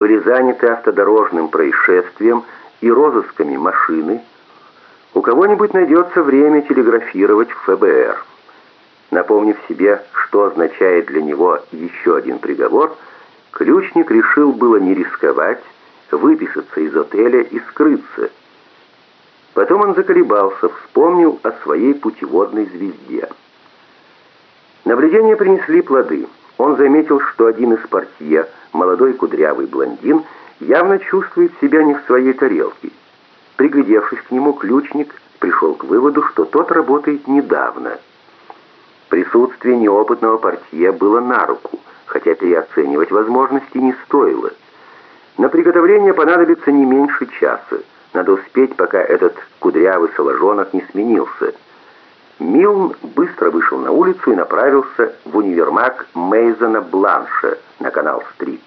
были заняты автодорожным происшествием и розысками машины, у кого-нибудь найдется время телеграфировать в ФБР. Напомнив себе, что означает для него еще один приговор, ключник решил было не рисковать, выписаться из отеля и скрыться. Потом он заколебался, вспомнил о своей путеводной звезде. Наблюдения принесли плоды. Он заметил, что один из портье, молодой кудрявый блондин, явно чувствует себя не в своей тарелке. Приглядевшись к нему, ключник пришел к выводу, что тот работает недавно. Присутствие неопытного портье было на руку, хотя переоценивать возможности не стоило. На приготовление понадобится не меньше часа. Надо успеть, пока этот кудрявый соложонок не сменился. Милн быстро вышел на улицу и направился в универмаг Мейзона Бланша на канал-стрит.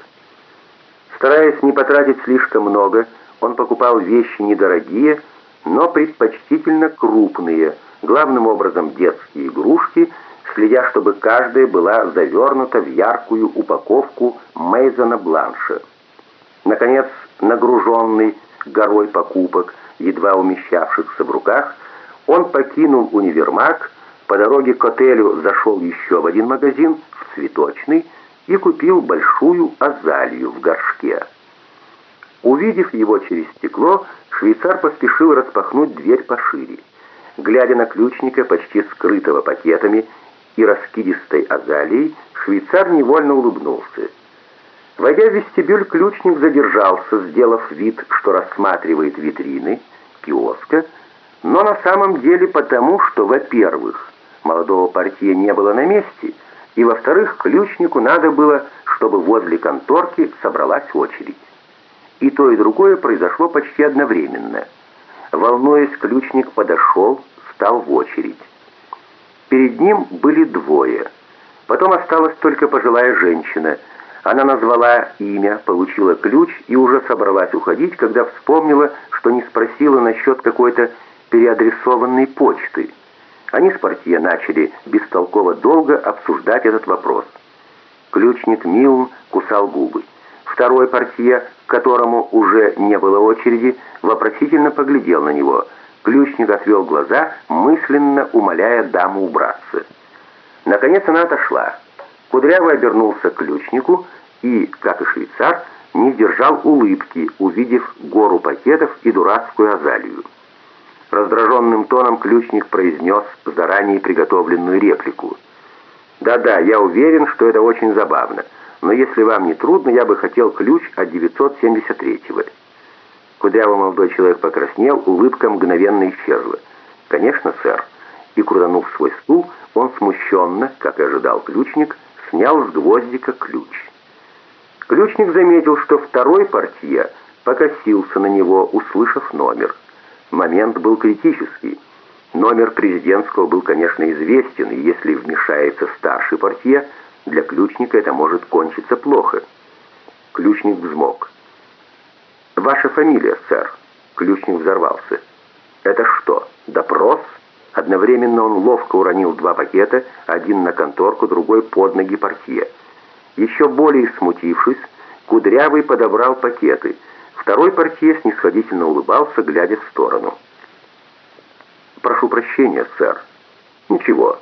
Стараясь не потратить слишком много, он покупал вещи недорогие, но предпочтительно крупные, главным образом детские игрушки, следя, чтобы каждая была завернута в яркую упаковку Мейзона Бланша. Наконец, нагруженный горой покупок, едва умещавшихся в руках, он покинул универмаг, по дороге к отелю зашел еще в один магазин, в цветочный, и купил большую азалию в горшке. Увидев его через стекло, швейцар поспешил распахнуть дверь пошире. Глядя на ключника, почти скрытого пакетами и раскидистой азалией, швейцар невольно улыбнулся. Войдя в вестибюль, ключник задержался, сделав вид, что рассматривает витрины киоска, но на самом деле потому, что, во-первых, молодого партия не было на месте, и, во-вторых, ключнику надо было, чтобы возле конторки собралась очередь. И то, и другое произошло почти одновременно. Волнуясь, ключник подошел, встал в очередь. Перед ним были двое. Потом осталась только пожилая женщина. Она назвала имя, получила ключ и уже собралась уходить, когда вспомнила, что не спросила насчет какой-то переадресованной почты. Они с портье начали бестолково долго обсуждать этот вопрос. Ключник Милн кусал губы. Второй портье, к которому уже не было очереди, вопросительно поглядел на него. Ключник отвел глаза, мысленно умоляя даму убраться. Наконец она отошла. Кудрявый обернулся к ключнику и, как и швейцар, не сдержал улыбки, увидев гору пакетов и дурацкую азалию. Раздраженным тоном ключник произнес заранее приготовленную реплику. «Да-да, я уверен, что это очень забавно, но если вам не трудно, я бы хотел ключ от 973-го». Кудрявый молодой человек покраснел, улыбка мгновенно исчезла. «Конечно, сэр». И, крутанув свой стул, он смущенно, как и ожидал ключник, снял с гвоздика ключ. Ключник заметил, что второй портье покосился на него, услышав номер. Момент был критический. Номер президентского был, конечно, известен, и если вмешается старший портье, для ключника это может кончиться плохо. Ключник взмок. «Ваша фамилия, сэр?» Ключник взорвался. «Это что, допрос?» Одновременно он ловко уронил два пакета, один на конторку, другой под ноги портье. Еще более смутившись, Кудрявый подобрал пакеты – Второй портье снисходительно улыбался, глядя в сторону. «Прошу прощения, сэр». «Ничего».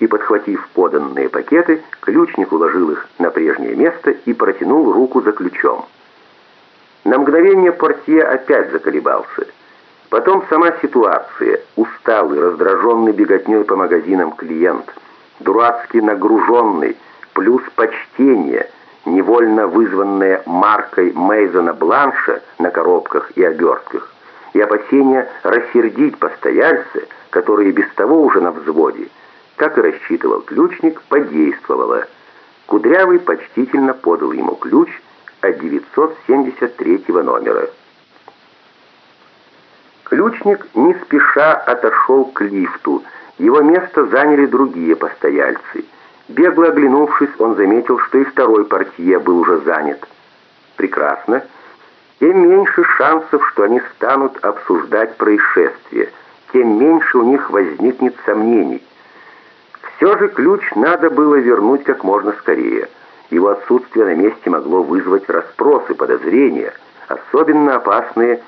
И, подхватив поданные пакеты, ключник уложил их на прежнее место и протянул руку за ключом. На мгновение портье опять заколебался. Потом сама ситуация, усталый, раздраженный беготней по магазинам клиент, дурацки нагруженный, плюс почтение – невольно вызванное маркой Мейзона Бланша на коробках и обертках, и опасение рассердить постояльца, которые без того уже на взводе, как и рассчитывал ключник, подействовало. Кудрявый почтительно подал ему ключ от 973 номера. Ключник не спеша отошел к лифту, его место заняли другие постояльцы – Бегло оглянувшись, он заметил, что и второй портье был уже занят. Прекрасно. Тем меньше шансов, что они станут обсуждать происшествие, тем меньше у них возникнет сомнений. Все же ключ надо было вернуть как можно скорее. Его отсутствие на месте могло вызвать расспросы, подозрения, особенно опасные